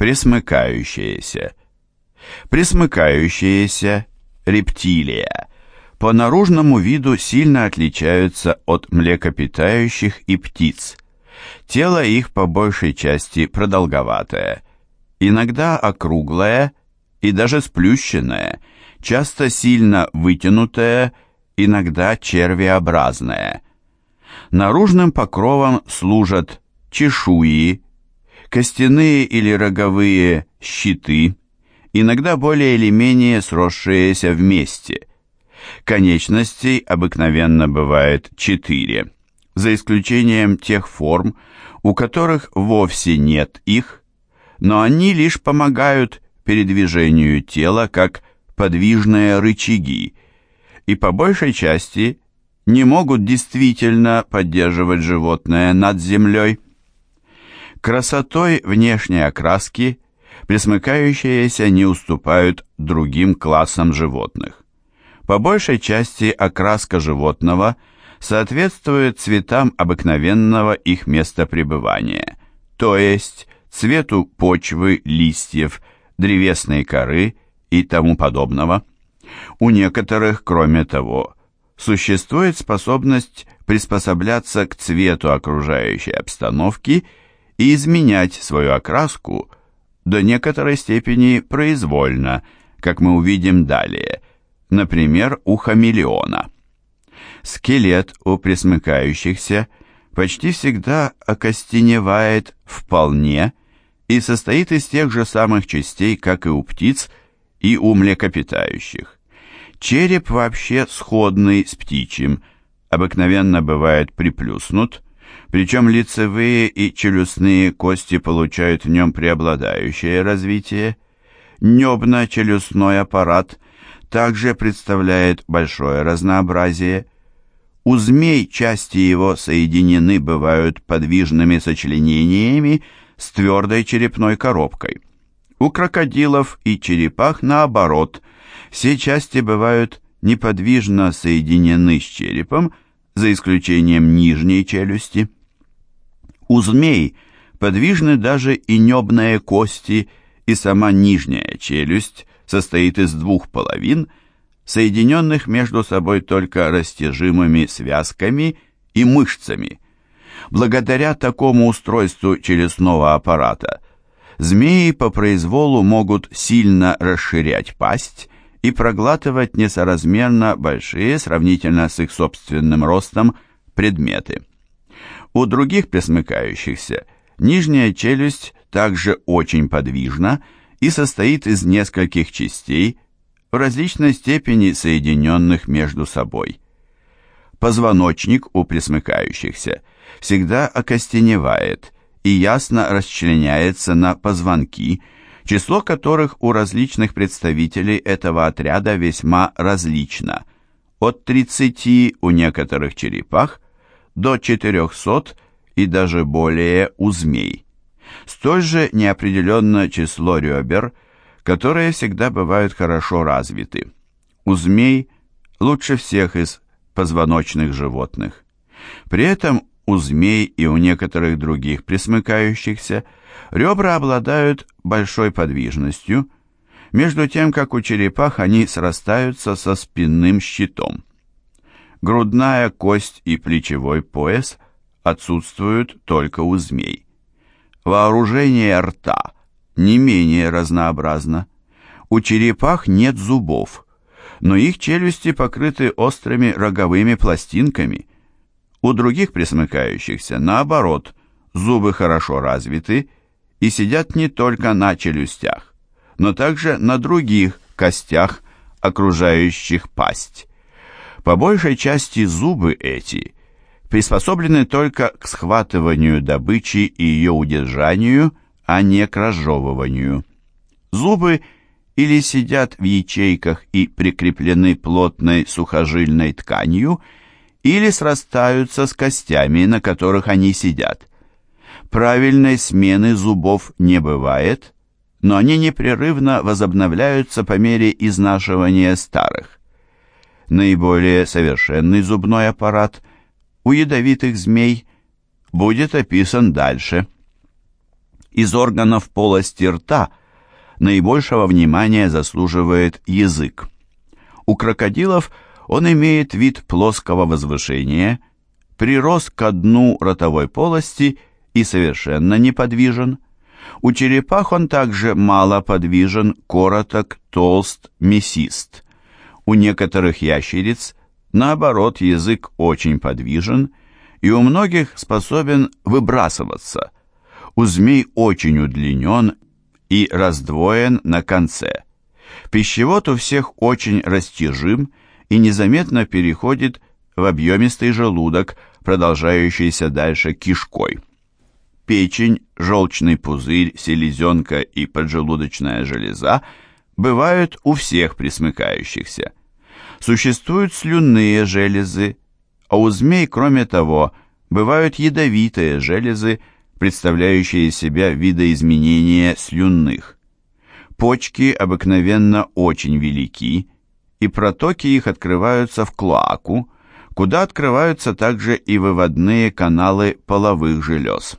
Пресмыкающиеся. Пресмыкающиеся рептилия по наружному виду сильно отличаются от млекопитающих и птиц. Тело их по большей части продолговатое, иногда округлое и даже сплющенное, часто сильно вытянутое, иногда червеобразное. Наружным покровом служат чешуи, костяные или роговые щиты, иногда более или менее сросшиеся вместе. Конечностей обыкновенно бывает четыре, за исключением тех форм, у которых вовсе нет их, но они лишь помогают передвижению тела как подвижные рычаги и по большей части не могут действительно поддерживать животное над землей. Красотой внешней окраски пресмыкающиеся не уступают другим классам животных. По большей части окраска животного соответствует цветам обыкновенного их места пребывания, то есть цвету почвы, листьев, древесной коры и тому подобного. У некоторых, кроме того, существует способность приспосабляться к цвету окружающей обстановки и изменять свою окраску до некоторой степени произвольно, как мы увидим далее, например, у хамелеона. Скелет у пресмыкающихся почти всегда окостеневает вполне и состоит из тех же самых частей, как и у птиц и у млекопитающих. Череп вообще сходный с птичьим, обыкновенно бывает приплюснут, причем лицевые и челюстные кости получают в нем преобладающее развитие. Небно-челюстной аппарат также представляет большое разнообразие. У змей части его соединены бывают подвижными сочленениями с твердой черепной коробкой. У крокодилов и черепах наоборот, все части бывают неподвижно соединены с черепом, за исключением нижней челюсти. У змей подвижны даже и небные кости, и сама нижняя челюсть состоит из двух половин, соединенных между собой только растяжимыми связками и мышцами. Благодаря такому устройству челюстного аппарата змеи по произволу могут сильно расширять пасть и проглатывать несоразмерно большие сравнительно с их собственным ростом предметы. У других пресмыкающихся нижняя челюсть также очень подвижна и состоит из нескольких частей, в различной степени соединенных между собой. Позвоночник у пресмыкающихся всегда окостеневает и ясно расчленяется на позвонки, число которых у различных представителей этого отряда весьма различно, от 30 у некоторых черепах до 400 и даже более у змей. Столь же неопределенное число ребер, которые всегда бывают хорошо развиты. У змей лучше всех из позвоночных животных. При этом у змей и у некоторых других присмыкающихся ребра обладают большой подвижностью, между тем как у черепах они срастаются со спинным щитом грудная кость и плечевой пояс отсутствуют только у змей. Вооружение рта не менее разнообразно. У черепах нет зубов, но их челюсти покрыты острыми роговыми пластинками. У других пресмыкающихся, наоборот, зубы хорошо развиты и сидят не только на челюстях, но также на других костях, окружающих пасть. По большей части зубы эти приспособлены только к схватыванию добычи и ее удержанию, а не к разжевыванию. Зубы или сидят в ячейках и прикреплены плотной сухожильной тканью, или срастаются с костями, на которых они сидят. Правильной смены зубов не бывает, но они непрерывно возобновляются по мере изнашивания старых наиболее совершенный зубной аппарат у ядовитых змей будет описан дальше. Из органов полости рта наибольшего внимания заслуживает язык. У крокодилов он имеет вид плоского возвышения, прирос к дну ротовой полости и совершенно неподвижен. У черепах он также мало подвижен, короток, толст, мясист. У некоторых ящериц, наоборот, язык очень подвижен и у многих способен выбрасываться – у змей очень удлинен и раздвоен на конце. Пищевод у всех очень растяжим и незаметно переходит в объемистый желудок, продолжающийся дальше кишкой. Печень, желчный пузырь, селезенка и поджелудочная железа бывают у всех присмыкающихся. Существуют слюнные железы, а у змей, кроме того, бывают ядовитые железы, представляющие из себя видоизменения слюнных. Почки обыкновенно очень велики, и протоки их открываются в клоаку, куда открываются также и выводные каналы половых желез.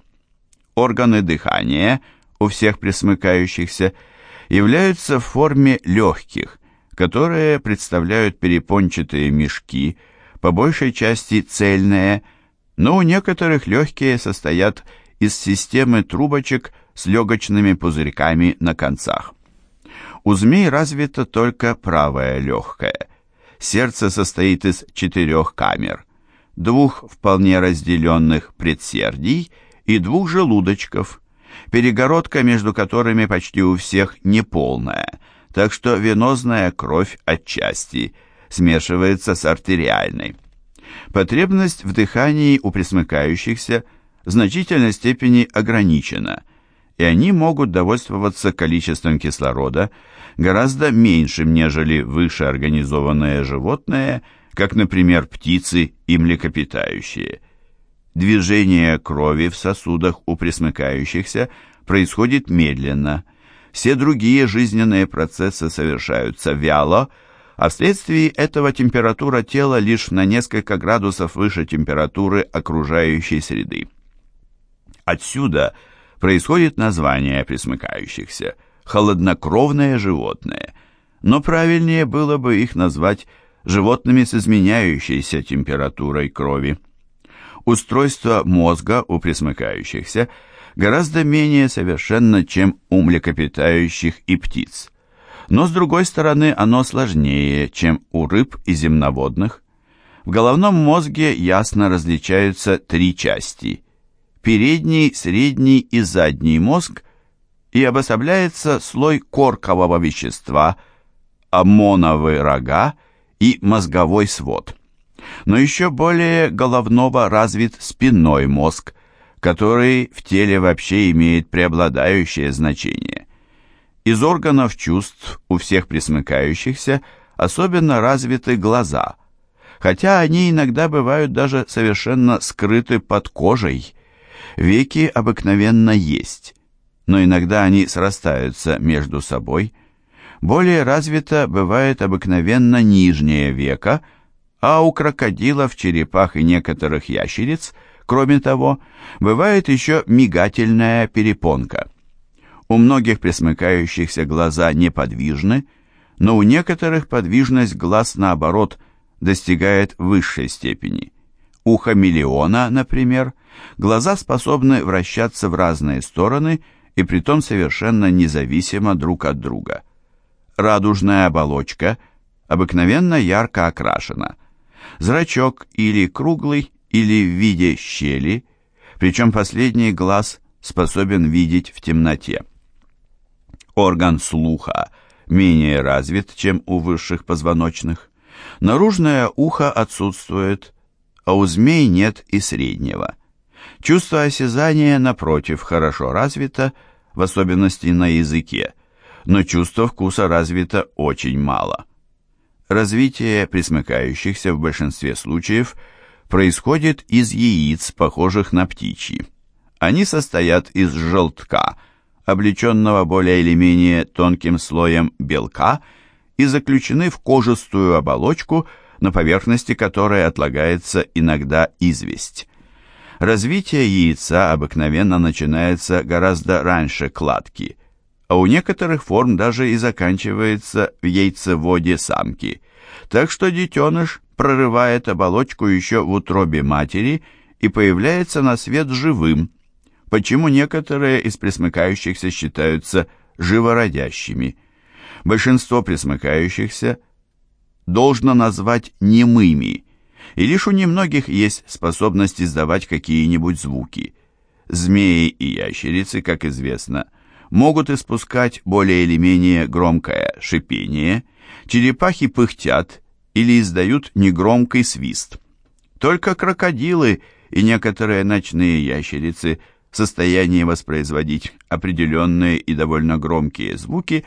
Органы дыхания у всех пресмыкающихся являются в форме легких, которые представляют перепончатые мешки, по большей части цельные, но у некоторых легкие состоят из системы трубочек с легочными пузырьками на концах. У змей развито только правое легкое. Сердце состоит из четырех камер, двух вполне разделенных предсердий и двух желудочков, перегородка между которыми почти у всех неполная, так что венозная кровь отчасти смешивается с артериальной. Потребность в дыхании у пресмыкающихся – в значительной степени ограничена, и они могут довольствоваться количеством кислорода гораздо меньшим, нежели вышеорганизованные животные, как, например, птицы и млекопитающие. Движение крови в сосудах у пресмыкающихся происходит медленно, все другие жизненные процессы совершаются вяло, а вследствие этого температура тела лишь на несколько градусов выше температуры окружающей среды. Отсюда происходит название присмыкающихся – холоднокровное животное, но правильнее было бы их назвать животными с изменяющейся температурой крови. Устройство мозга у присмыкающихся гораздо менее совершенно, чем у млекопитающих и птиц. Но, с другой стороны, оно сложнее, чем у рыб и земноводных. В головном мозге ясно различаются три части – передний, средний и задний мозг и обособляется слой коркового вещества, аммоновые рога и мозговой свод. Но еще более головного развит спинной мозг, который в теле вообще имеет преобладающее значение. Из органов чувств у всех присмыкающихся особенно развиты глаза, хотя они иногда бывают даже совершенно скрыты под кожей – Веки обыкновенно есть, но иногда они срастаются между собой. Более развито бывает обыкновенно нижнее веко, а у крокодилов, черепах и некоторых ящериц, кроме того, бывает еще мигательная перепонка. У многих пресмыкающихся глаза неподвижны, но у некоторых подвижность глаз, наоборот, достигает высшей степени. У хамелеона, например, глаза способны вращаться в разные стороны и притом совершенно независимо друг от друга. Радужная оболочка обыкновенно ярко окрашена. Зрачок или круглый, или в виде щели, причем последний глаз способен видеть в темноте. Орган слуха менее развит, чем у высших позвоночных. Наружное ухо отсутствует, а у змей нет и среднего. Чувство осязания, напротив, хорошо развито, в особенности на языке, но чувство вкуса развито очень мало. Развитие присмыкающихся в большинстве случаев происходит из яиц, похожих на птичьи. Они состоят из желтка, облеченного более или менее тонким слоем белка, и заключены в кожистую оболочку, на поверхности которой отлагается иногда известь. Развитие яйца обыкновенно начинается гораздо раньше кладки, а у некоторых форм даже и заканчивается в яйцеводе самки, так что детеныш прорывает оболочку еще в утробе матери и появляется на свет живым, почему некоторые из пресмыкающихся считаются живородящими. Большинство пресмыкающихся должно назвать немыми – и лишь у немногих есть способность издавать какие-нибудь звуки. Змеи и ящерицы, как известно, могут испускать более или менее громкое шипение, черепахи пыхтят или издают негромкий свист. Только крокодилы и некоторые ночные ящерицы в состоянии воспроизводить определенные и довольно громкие звуки,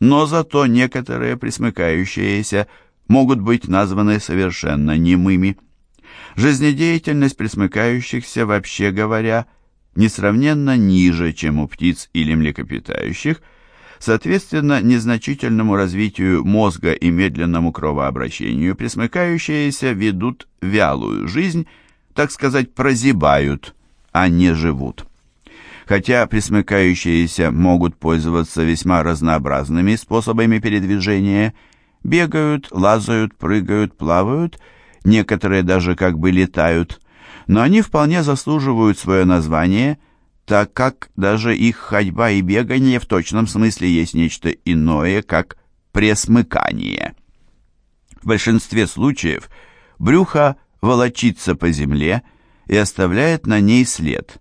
но зато некоторые присмыкающиеся – могут быть названы совершенно немыми. Жизнедеятельность пресмыкающихся, вообще говоря, несравненно ниже, чем у птиц или млекопитающих, соответственно незначительному развитию мозга и медленному кровообращению пресмыкающиеся ведут вялую жизнь, так сказать, прозябают, а не живут. Хотя пресмыкающиеся могут пользоваться весьма разнообразными способами передвижения – Бегают, лазают, прыгают, плавают, некоторые даже как бы летают, но они вполне заслуживают свое название, так как даже их ходьба и бегание в точном смысле есть нечто иное, как пресмыкание. В большинстве случаев брюхо волочится по земле и оставляет на ней след.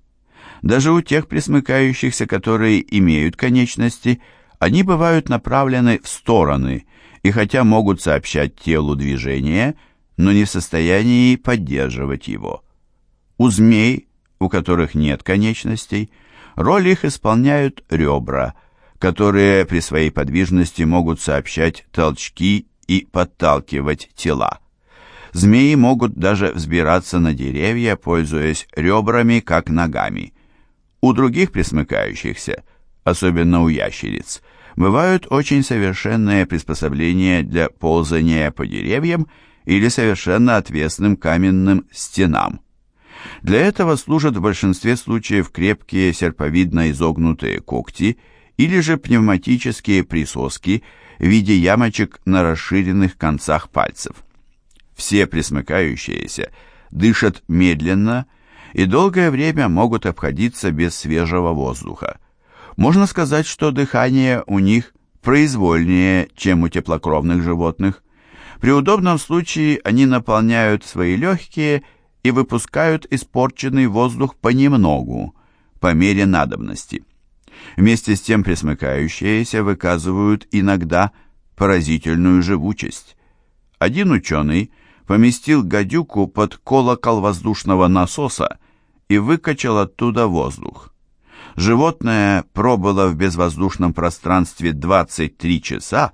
Даже у тех пресмыкающихся, которые имеют конечности, они бывают направлены в стороны – и хотя могут сообщать телу движение, но не в состоянии поддерживать его. У змей, у которых нет конечностей, роль их исполняют ребра, которые при своей подвижности могут сообщать толчки и подталкивать тела. Змеи могут даже взбираться на деревья, пользуясь ребрами, как ногами. У других присмыкающихся, особенно у ящериц, бывают очень совершенные приспособления для ползания по деревьям или совершенно отвесным каменным стенам. Для этого служат в большинстве случаев крепкие серповидно изогнутые когти или же пневматические присоски в виде ямочек на расширенных концах пальцев. Все присмыкающиеся дышат медленно и долгое время могут обходиться без свежего воздуха. Можно сказать, что дыхание у них произвольнее, чем у теплокровных животных. При удобном случае они наполняют свои легкие и выпускают испорченный воздух понемногу, по мере надобности. Вместе с тем пресмыкающиеся выказывают иногда поразительную живучесть. Один ученый поместил гадюку под колокол воздушного насоса и выкачал оттуда воздух. Животное пробыло в безвоздушном пространстве 23 часа,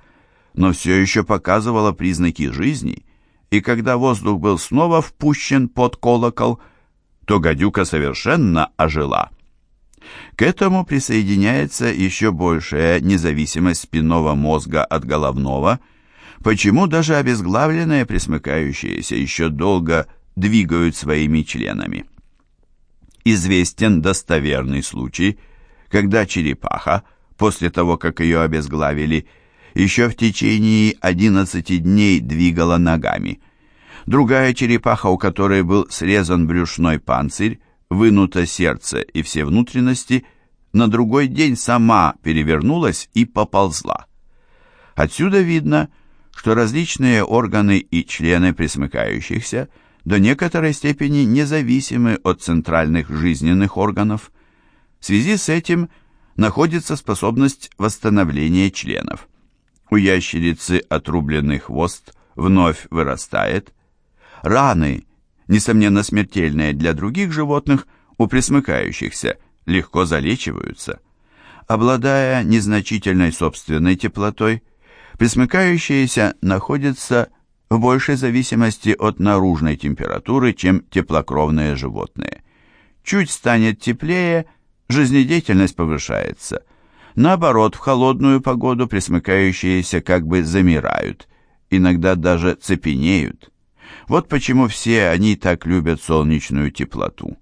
но все еще показывало признаки жизни, и когда воздух был снова впущен под колокол, то гадюка совершенно ожила. К этому присоединяется еще большая независимость спинного мозга от головного, почему даже обезглавленные присмыкающиеся еще долго двигают своими членами известен достоверный случай, когда черепаха, после того, как ее обезглавили, еще в течение 11 дней двигала ногами. Другая черепаха, у которой был срезан брюшной панцирь, вынуто сердце и все внутренности, на другой день сама перевернулась и поползла. Отсюда видно, что различные органы и члены присмыкающихся – до некоторой степени независимы от центральных жизненных органов. В связи с этим находится способность восстановления членов. У ящерицы отрубленный хвост вновь вырастает. Раны, несомненно смертельные для других животных, у пресмыкающихся легко залечиваются. Обладая незначительной собственной теплотой, пресмыкающиеся находятся в большей зависимости от наружной температуры, чем теплокровные животные. Чуть станет теплее, жизнедеятельность повышается. Наоборот, в холодную погоду пресмыкающиеся как бы замирают, иногда даже цепенеют. Вот почему все они так любят солнечную теплоту.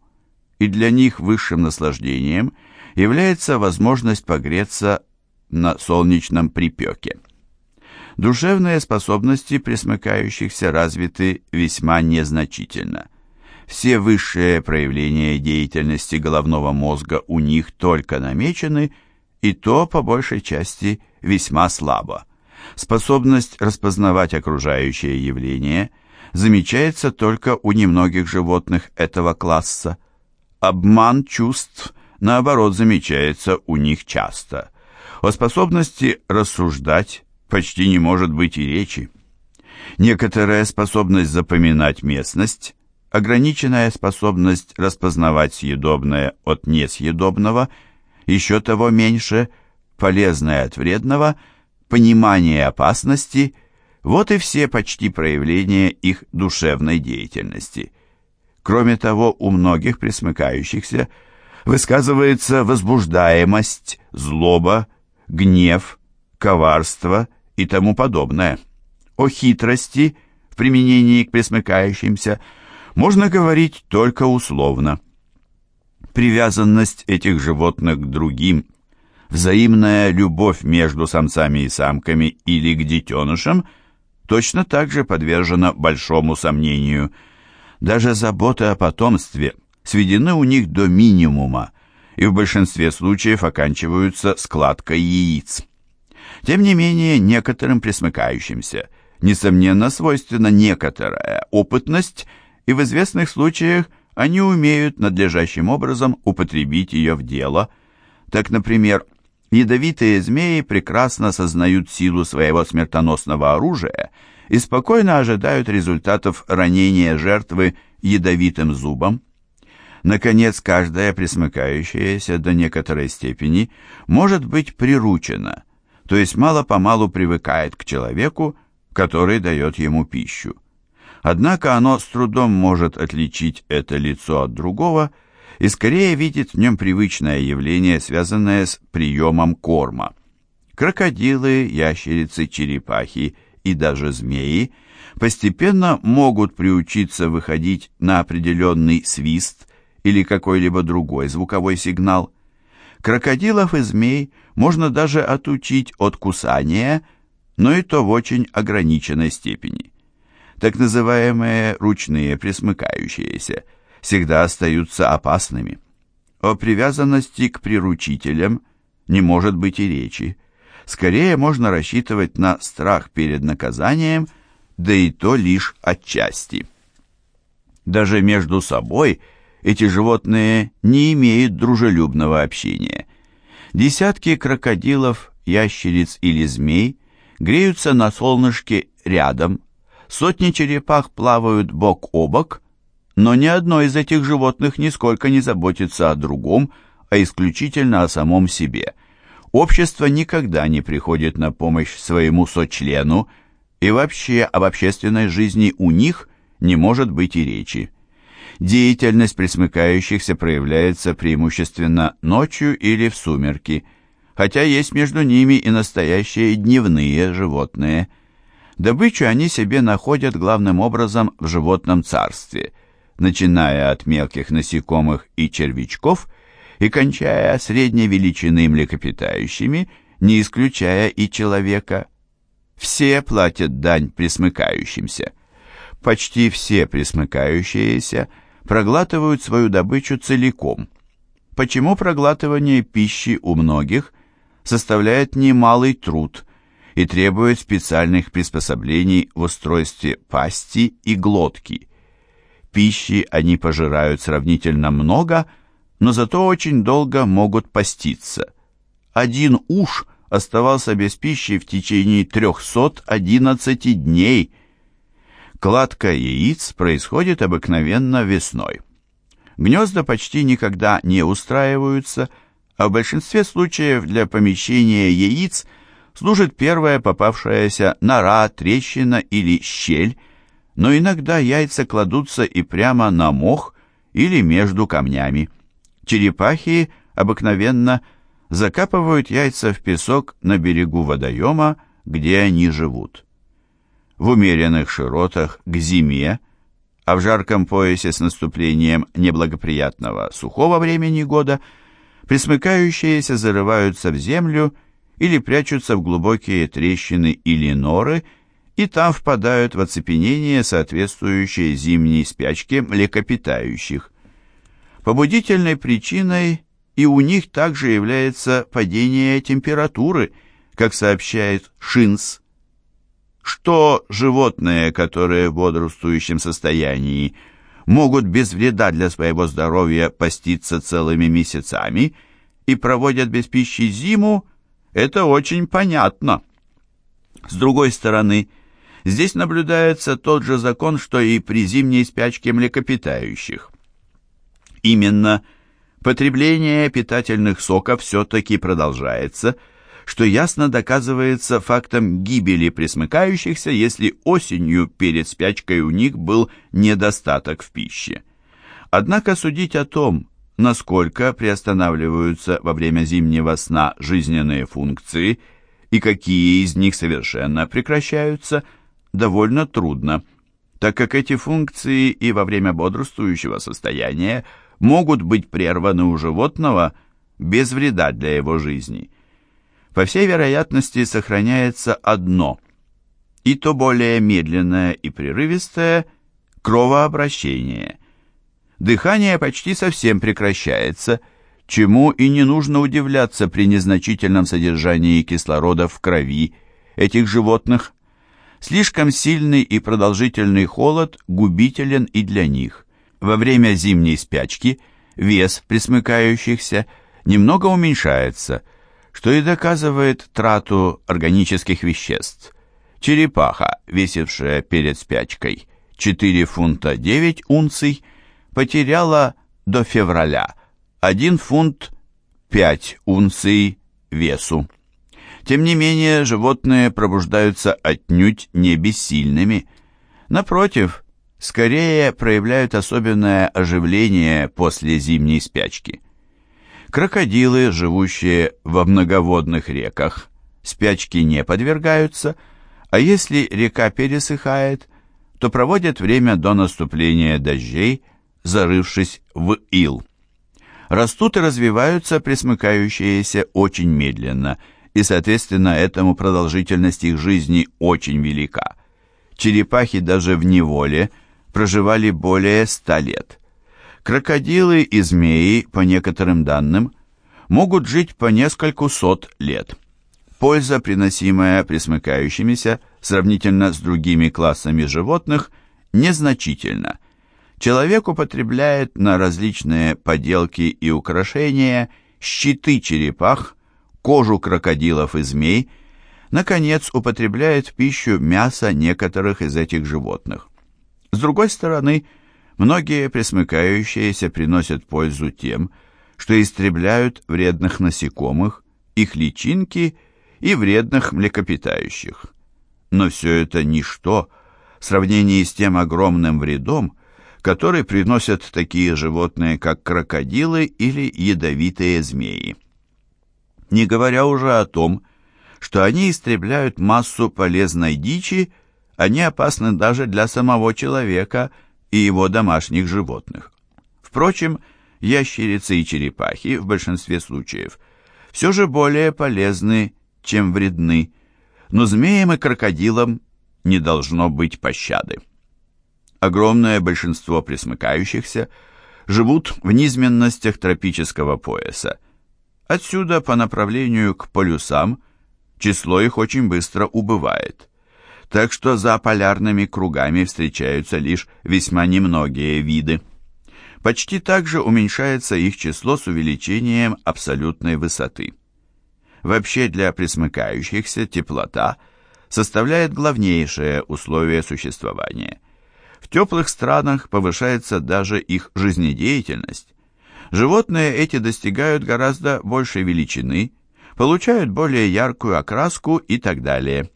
и для них высшим наслаждением является возможность погреться на солнечном припеке. Душевные способности пресмыкающихся развиты весьма незначительно. Все высшие проявления деятельности головного мозга у них только намечены, и то, по большей части, весьма слабо. Способность распознавать окружающее явление замечается только у немногих животных этого класса. Обман чувств, наоборот, замечается у них часто. О способности рассуждать почти не может быть и речи. Некоторая способность запоминать местность, ограниченная способность распознавать съедобное от несъедобного, еще того меньше, полезное от вредного, понимание опасности – вот и все почти проявления их душевной деятельности. Кроме того, у многих присмыкающихся высказывается возбуждаемость, злоба, гнев, коварство и тому подобное. О хитрости в применении к присмыкающимся можно говорить только условно. Привязанность этих животных к другим, взаимная любовь между самцами и самками или к детенышам точно так же подвержена большому сомнению. Даже заботы о потомстве сведены у них до минимума и в большинстве случаев оканчиваются складкой яиц. Тем не менее, некоторым присмыкающимся, несомненно, свойственна некоторая опытность, и в известных случаях они умеют надлежащим образом употребить ее в дело. Так, например, ядовитые змеи прекрасно сознают силу своего смертоносного оружия и спокойно ожидают результатов ранения жертвы ядовитым зубом. Наконец, каждая присмыкающаяся до некоторой степени может быть приручена – то есть мало-помалу привыкает к человеку, который дает ему пищу. Однако оно с трудом может отличить это лицо от другого и скорее видит в нем привычное явление, связанное с приемом корма. Крокодилы, ящерицы, черепахи и даже змеи постепенно могут приучиться выходить на определенный свист или какой-либо другой звуковой сигнал. Крокодилов и змей – можно даже отучить от кусания, но и то в очень ограниченной степени. Так называемые ручные присмыкающиеся всегда остаются опасными. О привязанности к приручителям не может быть и речи. Скорее можно рассчитывать на страх перед наказанием, да и то лишь отчасти. Даже между собой эти животные не имеют дружелюбного общения. Десятки крокодилов, ящериц или змей греются на солнышке рядом, сотни черепах плавают бок о бок, но ни одно из этих животных нисколько не заботится о другом, а исключительно о самом себе. Общество никогда не приходит на помощь своему сочлену, и вообще об общественной жизни у них не может быть и речи. Деятельность присмыкающихся проявляется преимущественно ночью или в сумерки, хотя есть между ними и настоящие дневные животные. Добычу они себе находят главным образом в животном царстве, начиная от мелких насекомых и червячков и кончая средней величины млекопитающими, не исключая и человека. Все платят дань присмыкающимся. Почти все присмыкающиеся – проглатывают свою добычу целиком. Почему проглатывание пищи у многих составляет немалый труд и требует специальных приспособлений в устройстве пасти и глотки. Пищи они пожирают сравнительно много, но зато очень долго могут поститься. Один уж оставался без пищи в течение 311 дней – Кладка яиц происходит обыкновенно весной. Гнезда почти никогда не устраиваются, а в большинстве случаев для помещения яиц служит первая попавшаяся нора, трещина или щель, но иногда яйца кладутся и прямо на мох или между камнями. Черепахи обыкновенно закапывают яйца в песок на берегу водоема, где они живут в умеренных широтах к зиме, а в жарком поясе с наступлением неблагоприятного сухого времени года присмыкающиеся зарываются в землю или прячутся в глубокие трещины или норы, и там впадают в оцепенение, соответствующее зимней спячке млекопитающих. Побудительной причиной и у них также является падение температуры, как сообщает Шинс. Что животные, которые в бодрствующем состоянии могут без вреда для своего здоровья поститься целыми месяцами и проводят без пищи зиму, это очень понятно. С другой стороны, здесь наблюдается тот же закон, что и при зимней спячке млекопитающих. Именно потребление питательных соков все-таки продолжается, что ясно доказывается фактом гибели пресмыкающихся, если осенью перед спячкой у них был недостаток в пище. Однако судить о том, насколько приостанавливаются во время зимнего сна жизненные функции и какие из них совершенно прекращаются, довольно трудно, так как эти функции и во время бодрствующего состояния – могут быть прерваны у животного без вреда для его жизни. По всей вероятности сохраняется одно, и то более медленное и прерывистое – кровообращение. Дыхание почти совсем прекращается, чему и не нужно удивляться при незначительном содержании кислорода в крови этих животных. Слишком сильный и продолжительный холод губителен и для них. Во время зимней спячки вес присмыкающихся немного уменьшается, что и доказывает трату органических веществ. Черепаха, весившая перед спячкой 4 фунта 9 унций, потеряла до февраля 1 фунт 5 унций весу. Тем не менее, животные пробуждаются отнюдь не бессильными. Напротив, скорее проявляют особенное оживление после зимней спячки. Крокодилы, живущие во многоводных реках, спячки не подвергаются, а если река пересыхает, то проводят время до наступления дождей, зарывшись в ил. Растут и развиваются пресмыкающиеся очень медленно, и, соответственно, этому продолжительность их жизни очень велика. Черепахи даже в неволе – проживали более ста лет. Крокодилы и змеи, по некоторым данным, могут жить по нескольку сот лет. Польза, приносимая присмыкающимися, сравнительно с другими классами животных, незначительна. Человек употребляет на различные поделки и украшения щиты черепах, кожу крокодилов и змей, наконец употребляет в пищу мясо некоторых из этих животных. С другой стороны, многие пресмыкающиеся приносят пользу тем, что истребляют вредных насекомых, их личинки и вредных млекопитающих. Но все это ничто в сравнении с тем огромным вредом, который приносят такие животные, как крокодилы или ядовитые змеи. Не говоря уже о том, что они истребляют массу полезной дичи, они опасны даже для самого человека и его домашних животных. Впрочем, ящерицы и черепахи в большинстве случаев все же более полезны, чем вредны, но змеям и крокодилам не должно быть пощады. Огромное большинство пресмыкающихся живут в низменностях тропического пояса. Отсюда по направлению к полюсам число их очень быстро убывает так что за полярными кругами встречаются лишь весьма немногие виды. Почти так же уменьшается их число с увеличением абсолютной высоты. Вообще для пресмыкающихся теплота составляет главнейшее условие существования. В теплых странах повышается даже их жизнедеятельность. Животные эти достигают гораздо большей величины, получают более яркую окраску и так далее.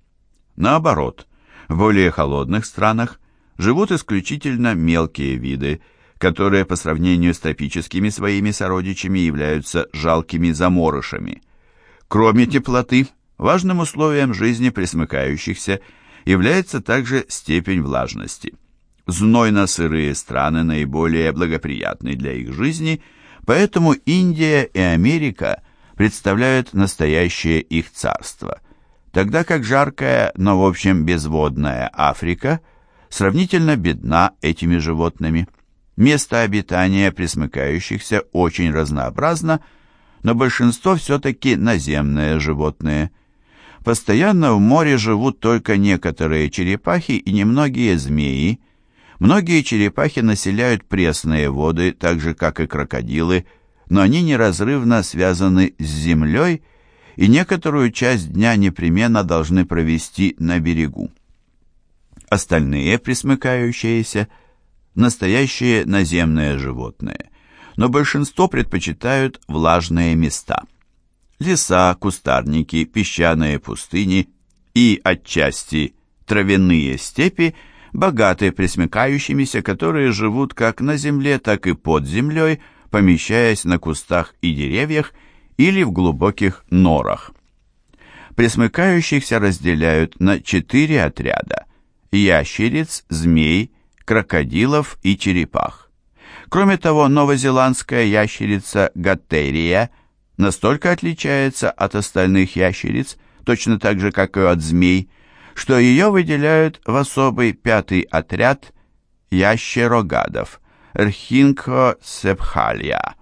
Наоборот, в более холодных странах живут исключительно мелкие виды, которые по сравнению с тропическими своими сородичами являются жалкими заморышами. Кроме теплоты, важным условием жизни пресмыкающихся является также степень влажности. Знойно-сырые страны наиболее благоприятны для их жизни, поэтому Индия и Америка представляют настоящее их царство, тогда как жаркая, но в общем безводная Африка сравнительно бедна этими животными. Место обитания пресмыкающихся очень разнообразно, но большинство все-таки наземные животные. Постоянно в море живут только некоторые черепахи и немногие змеи. Многие черепахи населяют пресные воды, так же как и крокодилы, но они неразрывно связаны с землей и некоторую часть дня непременно должны провести на берегу. Остальные присмыкающиеся – настоящие наземные животные, но большинство предпочитают влажные места. Леса, кустарники, песчаные пустыни и, отчасти, травяные степи богаты присмыкающимися, которые живут как на земле, так и под землей, помещаясь на кустах и деревьях или в глубоких норах. Присмыкающихся разделяют на четыре отряда ящериц, змей, крокодилов и черепах. Кроме того, новозеландская ящерица Гаттерия настолько отличается от остальных ящериц, точно так же, как и от змей, что ее выделяют в особый пятый отряд ящерогадов Рхинко сепхалия,